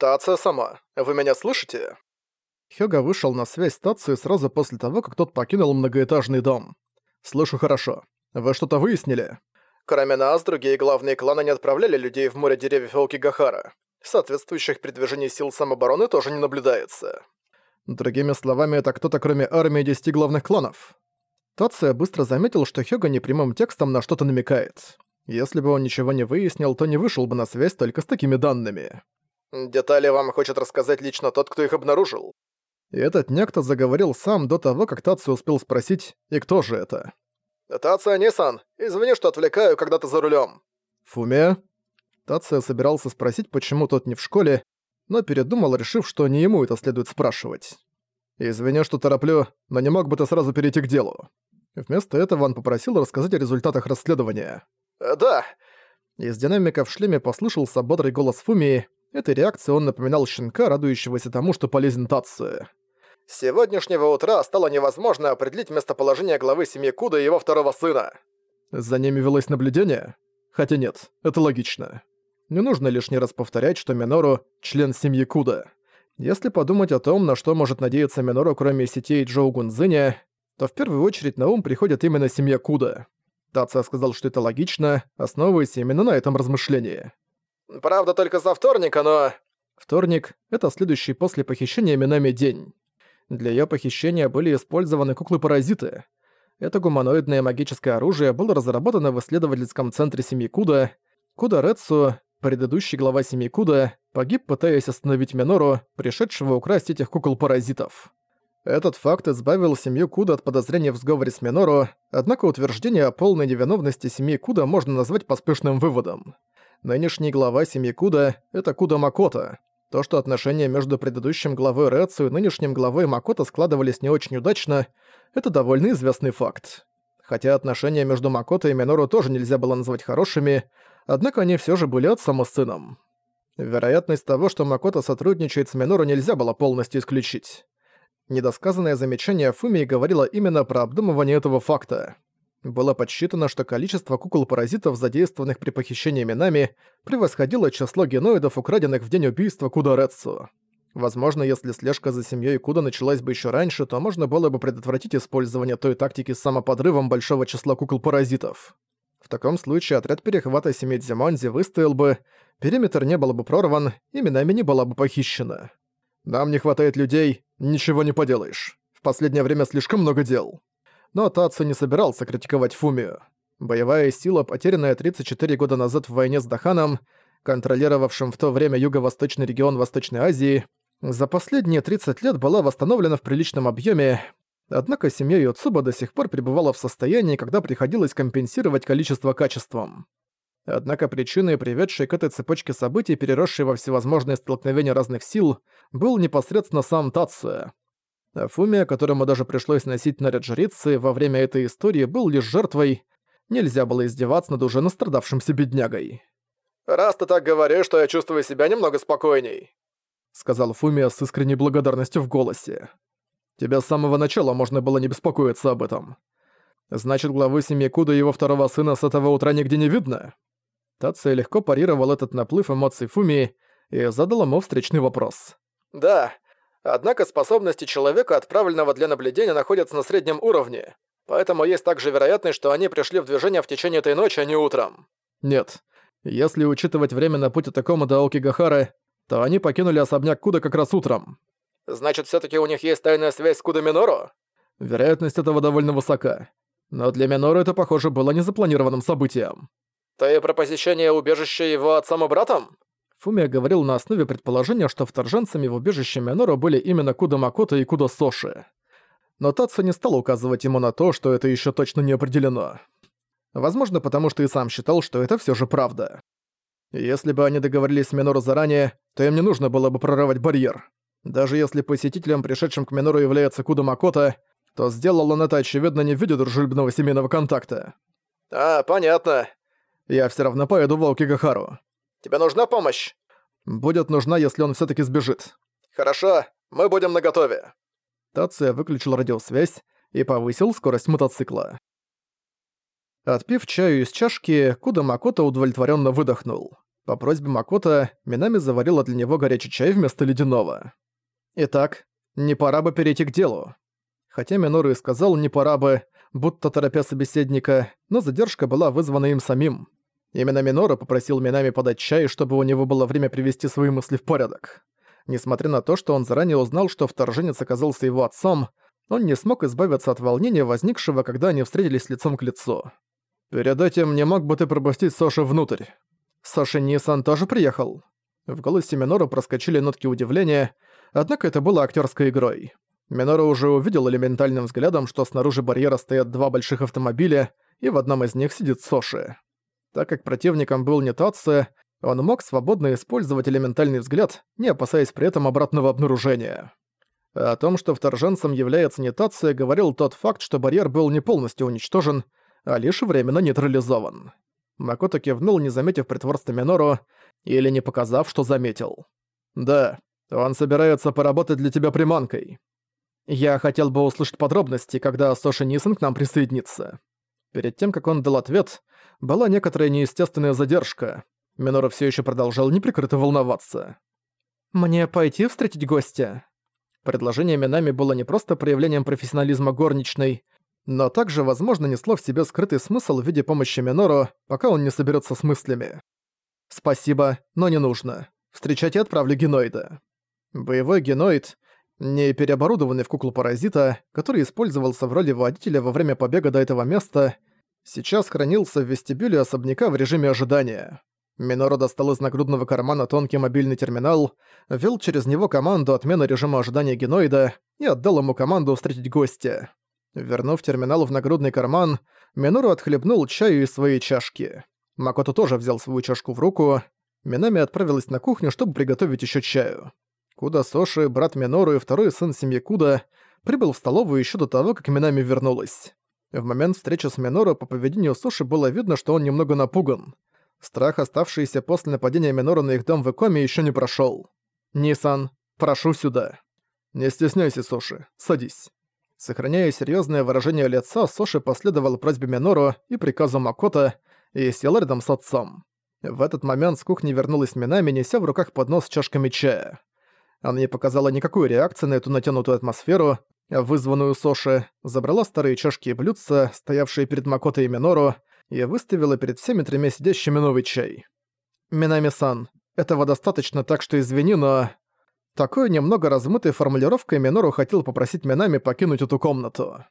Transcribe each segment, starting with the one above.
«Тация сама, вы меня слышите?» Хёга вышел на связь с Тацией сразу после того, как тот покинул многоэтажный дом. «Слышу хорошо. Вы что-то выяснили?» Кроме нас, другие главные кланы не отправляли людей в море деревьев Окигахара. Соответствующих передвижений сил самообороны тоже не наблюдается. Другими словами, это кто-то кроме армии десяти главных кланов. Тация быстро заметил, что Хёга непрямым текстом на что-то намекает. Если бы он ничего не выяснил, то не вышел бы на связь только с такими данными. Детали вам хочет рассказать лично тот, кто их обнаружил. И этот некто заговорил сам до того, как Тацию успел спросить, и кто же это. «Тация Нисан, извини, что отвлекаю, когда ты за рулем. «Фуме?» Тация собирался спросить, почему тот не в школе, но передумал, решив, что не ему это следует спрашивать. «Извини, что тороплю, но не мог бы ты сразу перейти к делу». Вместо этого он попросил рассказать о результатах расследования. Э, «Да». Из динамика в шлеме послышался бодрый голос Фумии. Этой реакцией он напоминал щенка, радующегося тому, что полезен Тацию. С сегодняшнего утра стало невозможно определить местоположение главы семьи Куда и его второго сына. За ними велось наблюдение? Хотя нет, это логично. Не нужно лишний раз повторять, что Минору — член семьи Куда. Если подумать о том, на что может надеяться Минору, кроме сетей Джоу Гунзиня, то в первую очередь на ум приходит именно семья Куда. Тация сказал, что это логично, основываясь именно на этом размышлении. «Правда, только за вторника, но...» Вторник — это следующий после похищения Минами день. Для её похищения были использованы куклы-паразиты. Это гуманоидное магическое оружие было разработано в исследовательском центре семьи Куда. Куда Рецу, предыдущий глава семьи Куда, погиб, пытаясь остановить Минору, пришедшего украсть этих кукол-паразитов. Этот факт избавил семью Куда от подозрения в сговоре с Минору, однако утверждение о полной невиновности семьи Куда можно назвать поспешным выводом. Нынешний глава семьи Куда — это Куда Макото, то, что отношения между предыдущим главой Рэцу и нынешним главой Макото складывались не очень удачно, это довольно известный факт. Хотя отношения между Макото и Минору тоже нельзя было назвать хорошими, однако они все же были отцом и сыном. Вероятность того, что Макото сотрудничает с Минору, нельзя было полностью исключить. Недосказанное замечание Фумии говорило именно про обдумывание этого факта. Было подсчитано, что количество кукол-паразитов, задействованных при похищении Минами, превосходило число геноидов, украденных в день убийства Кударецу. Возможно, если слежка за семьей Куда началась бы еще раньше, то можно было бы предотвратить использование той тактики с самоподрывом большого числа кукол-паразитов. В таком случае отряд перехвата семьи Дзимонзи выстоял бы, периметр не был бы прорван, и Минами не была бы похищена. Нам не хватает людей, ничего не поделаешь. В последнее время слишком много дел но Тацу не собирался критиковать Фумию. Боевая сила, потерянная 34 года назад в войне с Даханом, контролировавшим в то время юго-восточный регион Восточной Азии, за последние 30 лет была восстановлена в приличном объеме, однако семья Йоцуба до сих пор пребывала в состоянии, когда приходилось компенсировать количество качеством. Однако причиной, приведшей к этой цепочке событий, переросшей во всевозможные столкновения разных сил, был непосредственно сам Тацуя. А Фумия, которому даже пришлось носить наряд жрицы, во время этой истории был лишь жертвой. Нельзя было издеваться над уже настрадавшимся беднягой. «Раз ты так говоришь, то я чувствую себя немного спокойней», — сказал Фумия с искренней благодарностью в голосе. «Тебя с самого начала можно было не беспокоиться об этом. Значит, главы семьи Куда и его второго сына с этого утра нигде не видно?» Тация легко парировал этот наплыв эмоций Фумии и задал ему встречный вопрос. «Да, Однако способности человека, отправленного для наблюдения, находятся на среднем уровне, поэтому есть также вероятность, что они пришли в движение в течение этой ночи, а не утром. Нет. Если учитывать время на пути Такома до Аокигахары, то они покинули особняк Куда как раз утром. Значит, все таки у них есть тайная связь с Куда Минору? Вероятность этого довольно высока. Но для Минору это, похоже, было незапланированным событием. Ты про посещение убежища его отцом и братом? Фумия говорил на основе предположения, что вторженцами в убежище Минору были именно Куда Макото и Куда Соши. Но Татсу не стал указывать ему на то, что это еще точно не определено. Возможно, потому что и сам считал, что это все же правда. Если бы они договорились с Минору заранее, то им не нужно было бы прорывать барьер. Даже если посетителем, пришедшим к Минору, является Куда Макото, то сделал он это, очевидно, не в виде дружелюбного семейного контакта. «А, понятно. Я все равно поеду в Аокигахару. Тебе нужна помощь?» «Будет нужна, если он все таки сбежит». «Хорошо, мы будем наготове». Тация выключил радиосвязь и повысил скорость мотоцикла. Отпив чаю из чашки, Куда Макото удовлетворенно выдохнул. По просьбе Макота Минами заварила для него горячий чай вместо ледяного. Итак, не пора бы перейти к делу. Хотя Минору и сказал «не пора бы», будто торопя собеседника, но задержка была вызвана им самим. Именно Минору попросил Минами подать чай, чтобы у него было время привести свои мысли в порядок. Несмотря на то, что он заранее узнал, что вторженец оказался его отцом, он не смог избавиться от волнения, возникшего, когда они встретились лицом к лицу. «Перед этим не мог бы ты пропустить Соши внутрь?» «Соши Нисан тоже приехал?» В голосе Минору проскочили нотки удивления, однако это было актерской игрой. Минору уже увидел элементальным взглядом, что снаружи барьера стоят два больших автомобиля, и в одном из них сидит Соши. Так как противником был не Татсо, он мог свободно использовать элементальный взгляд, не опасаясь при этом обратного обнаружения. О том, что вторженцем является не Татсо, говорил тот факт, что барьер был не полностью уничтожен, а лишь временно нейтрализован. Макото кивнул, не заметив притворства Минору, или не показав, что заметил. «Да, он собирается поработать для тебя приманкой. Я хотел бы услышать подробности, когда Соши Нисон к нам присоединится». Перед тем, как он дал ответ, была некоторая неестественная задержка. Минора все еще продолжал неприкрыто волноваться. «Мне пойти встретить гостя?» Предложение Минами было не просто проявлением профессионализма горничной, но также, возможно, несло в себе скрытый смысл в виде помощи Минору, пока он не соберется с мыслями. «Спасибо, но не нужно. Встречать и отправлю геноида». Боевой геноид, не переоборудованный в куклу-паразита, который использовался в роли водителя во время побега до этого места, сейчас хранился в вестибюле особняка в режиме ожидания. Миноро достал из нагрудного кармана тонкий мобильный терминал, ввел через него команду отмены режима ожидания геноида и отдал ему команду встретить гостя. Вернув терминал в нагрудный карман, Минору отхлебнул чаю из своей чашки. Макото тоже взял свою чашку в руку. Минами отправилась на кухню, чтобы приготовить еще чаю. Куда Соши, брат Минору и второй сын семьи Куда, прибыл в столовую еще до того, как Минами вернулась. В момент встречи с Минору по поведению Соши было видно, что он немного напуган. Страх, оставшийся после нападения Минору на их дом в Икоме, еще не прошел. «Нисан, прошу сюда». «Не стесняйся, Соши, садись». Сохраняя серьезное выражение лица, Соши последовал просьбе Минору и приказу Макота и сел рядом с отцом. В этот момент с кухни вернулась Минами, неся в руках поднос с чашками чая. Она не показала никакой реакции на эту натянутую атмосферу, вызванную Соши, забрала старые чашки и блюдца, стоявшие перед Макото и Минору, и выставила перед всеми тремя сидящими новый чай. «Минами-сан, этого достаточно, так что извини, но...» Такой немного размытой формулировкой Минору хотел попросить Минами покинуть эту комнату.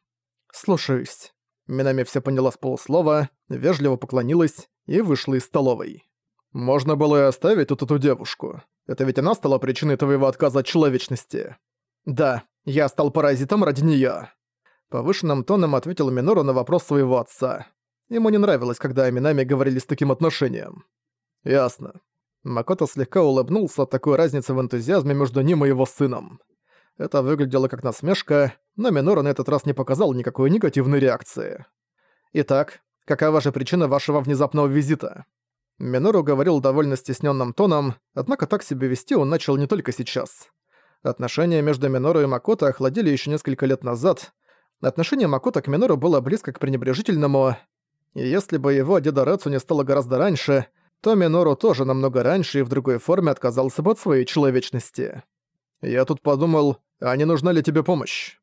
«Слушаюсь». Минами все поняла с полуслова, вежливо поклонилась и вышла из столовой. «Можно было и оставить тут эту девушку. Это ведь она стала причиной твоего отказа от человечности. Да, я стал паразитом ради неё. Повышенным тоном ответил Минору на вопрос своего отца. Ему не нравилось, когда о Минами говорили с таким отношением. Ясно. Макото слегка улыбнулся от такой разницы в энтузиазме между ним и его сыном. Это выглядело как насмешка, но Минору на этот раз не показал никакой негативной реакции. «Итак, какова же причина вашего внезапного визита?» Минору говорил довольно стесненным тоном, однако так себя вести он начал не только сейчас. Отношения между Минору и Макото охладили еще несколько лет назад. Отношение Макото к Минору было близко к пренебрежительному, и если бы его деда Рэцу не стало гораздо раньше, то Минору тоже намного раньше и в другой форме отказался бы от своей человечности. Я тут подумал, а не нужна ли тебе помощь?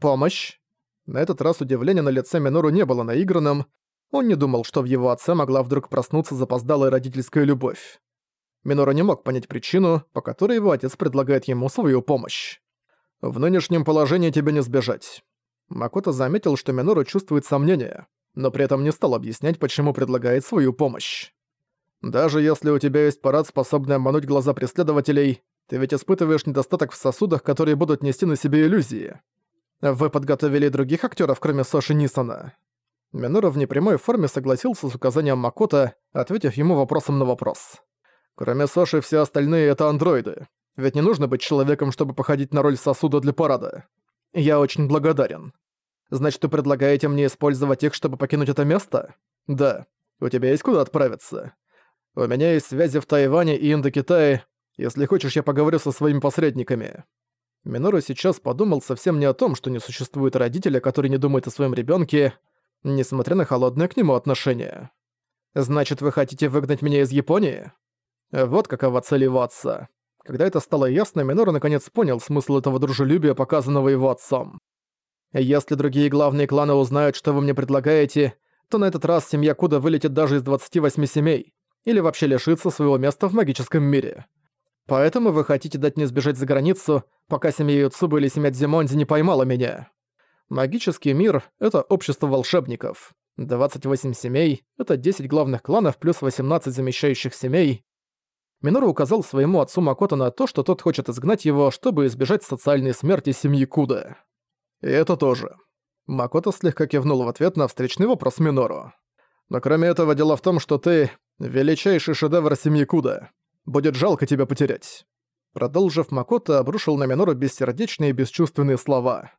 Помощь? На этот раз удивление на лице Минору не было наигранным, он не думал, что в его отце могла вдруг проснуться запоздалая родительская любовь. Минора не мог понять причину, по которой его отец предлагает ему свою помощь. «В нынешнем положении тебе не сбежать». Макото заметил, что Минору чувствует сомнения, но при этом не стал объяснять, почему предлагает свою помощь. «Даже если у тебя есть парад, способный обмануть глаза преследователей, ты ведь испытываешь недостаток в сосудах, которые будут нести на себе иллюзии. Вы подготовили других актеров, кроме Соши Нисона?» Минора в непрямой форме согласился с указанием Макота, ответив ему вопросом на вопрос. «Кроме Соши, все остальные — это андроиды. Ведь не нужно быть человеком, чтобы походить на роль сосуда для парада. Я очень благодарен. Значит, вы предлагаете мне использовать их, чтобы покинуть это место? Да. У тебя есть куда отправиться? У меня есть связи в Тайване и Индокитае. Если хочешь, я поговорю со своими посредниками». Минору сейчас подумал совсем не о том, что не существует родителя, который не думает о своем ребенке, несмотря на холодное к нему отношение. «Значит, вы хотите выгнать меня из Японии?» Вот какова цель отца. Когда это стало ясно, Минору наконец понял смысл этого дружелюбия, показанного его отцом. Если другие главные кланы узнают, что вы мне предлагаете, то на этот раз семья Куда вылетит даже из 28 семей, или вообще лишится своего места в магическом мире. Поэтому вы хотите дать мне сбежать за границу, пока семья Юцубы или семья Дзимонди не поймала меня. Магический мир — это общество волшебников. 28 семей — это 10 главных кланов плюс 18 замещающих семей. Минору указал своему отцу Макото на то, что тот хочет изгнать его, чтобы избежать социальной смерти семьи Куда. И это тоже. Макото слегка кивнул в ответ на встречный вопрос Минору. Но кроме этого, дело в том, что ты — величайший шедевр семьи Куда. Будет жалко тебя потерять. Продолжив, Макото обрушил на Минору бессердечные и бесчувственные слова.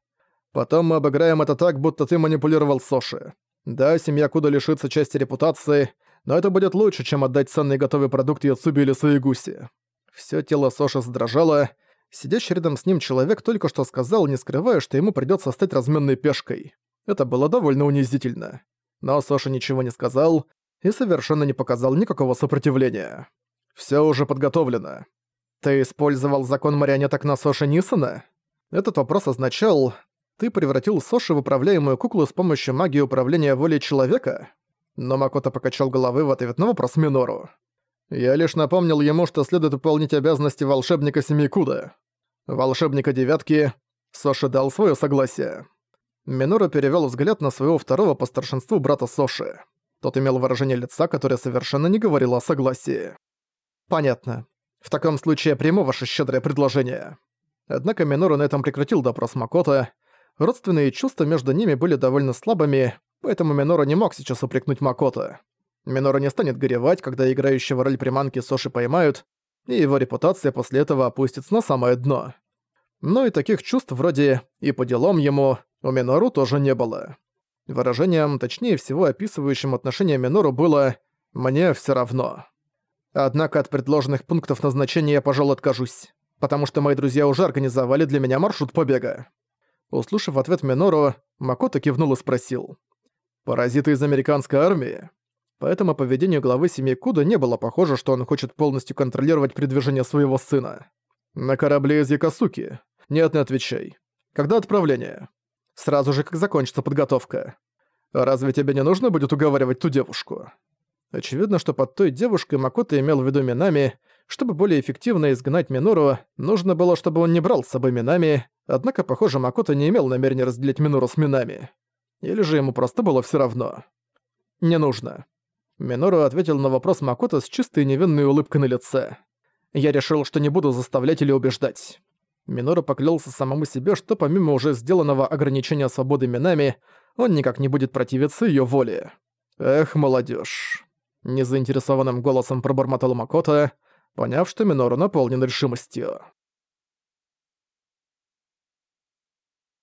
Потом мы обыграем это так, будто ты манипулировал Соши. Да, семья Куда лишится части репутации, но это будет лучше, чем отдать ценный готовый продукт Яцуби или Саигуси. Всё тело Соши задрожало. Сидящий рядом с ним человек только что сказал, не скрывая, что ему придётся стать разменной пешкой. Это было довольно унизительно. Но Соша ничего не сказал и совершенно не показал никакого сопротивления. «Всё уже подготовлено. Ты использовал закон марионеток на Соши Нисона?» Этот вопрос означал, ты превратил Соши в управляемую куклу с помощью магии управления волей человека? Но Макото покачал головы в ответ на вопрос Минору. Я лишь напомнил ему, что следует выполнить обязанности волшебника Семи Куда. Волшебника Девятки Соши дал свое согласие. Минору перевел взгляд на своего второго по старшинству брата Соши. Тот имел выражение лица, которое совершенно не говорило о согласии. «Понятно. В таком случае я приму ваше щедрое предложение». Однако Минору на этом прекратил допрос Макото, Родственные чувства между ними были довольно слабыми, поэтому Минора не мог сейчас упрекнуть Макото. Минора не станет горевать, когда играющего роль приманки Соши поймают, и его репутация после этого опустится на самое дно. Но и таких чувств вроде «и по делам ему» у Минору тоже не было. Выражением, точнее всего описывающим отношение Минору было «мне все равно». Однако от предложенных пунктов назначения я, пожалуй, откажусь, потому что мои друзья уже организовали для меня маршрут побега. Услышав ответ Минору, Макото кивнул и спросил. «Паразиты из американской армии?» По этому поведению главы семьи Куда не было похоже, что он хочет полностью контролировать передвижение своего сына. «На корабле из Якосуки. Нет, не отвечай. Когда отправление?» «Сразу же, как закончится подготовка. Разве тебе не нужно будет уговаривать ту девушку?» Очевидно, что под той девушкой Макото имел в виду Минами. Чтобы более эффективно изгнать Минору, нужно было, чтобы он не брал с собой Минами, однако, похоже, Макото не имел намерения разделить Минору с Минами. Или же ему просто было всё равно. «Не нужно». Минору ответил на вопрос Макото с чистой невинной улыбкой на лице. «Я решил, что не буду заставлять или убеждать». Минору поклялся самому себе, что помимо уже сделанного ограничения свободы Минами, он никак не будет противиться её воле. Эх, молодежь. Незаинтересованным голосом пробормотал Макото, поняв, что Минору наполнен решимостью.